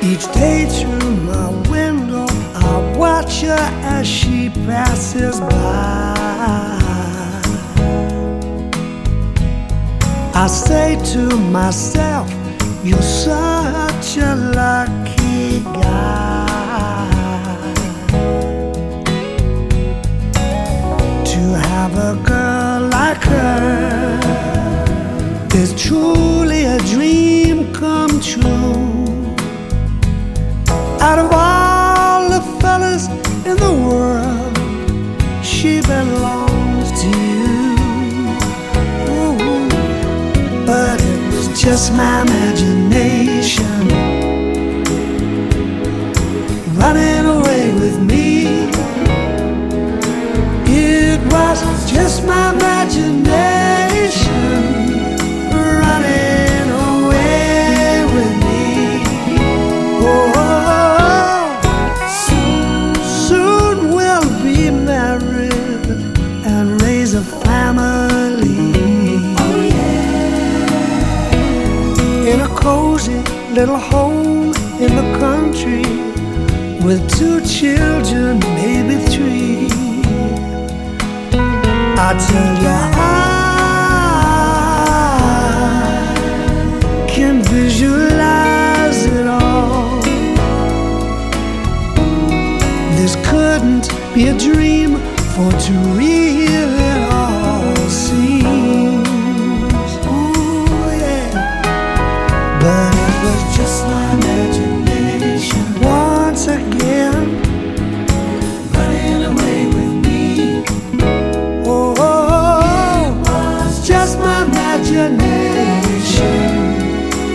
Each day through my window, I watch her as she passes by. I say to myself, You're such a lucky guy to have a girl like her. It's truly a dream come true. In the world, she belongs to you. Ooh, but it was just my imagination running away with me. It was just my imagination raise a family. Oh, in a cozy little home in the country with two children, maybe three. I tell you, I can visualize it all. This couldn't be a dream, for to real just my imagination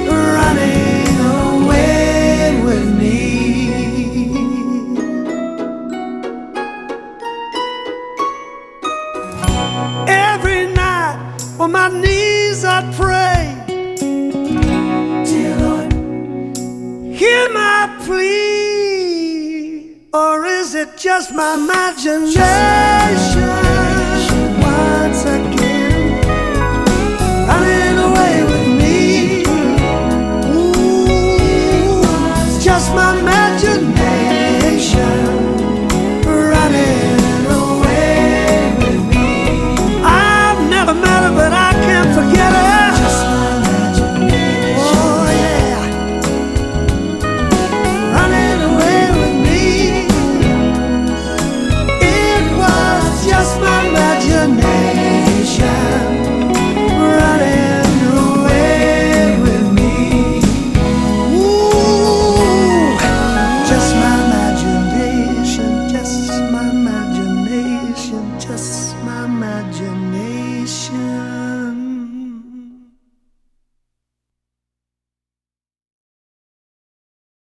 running away with me. Every night on my knees I pray. Dear Lord, hear my plea. Or is it just my imagination?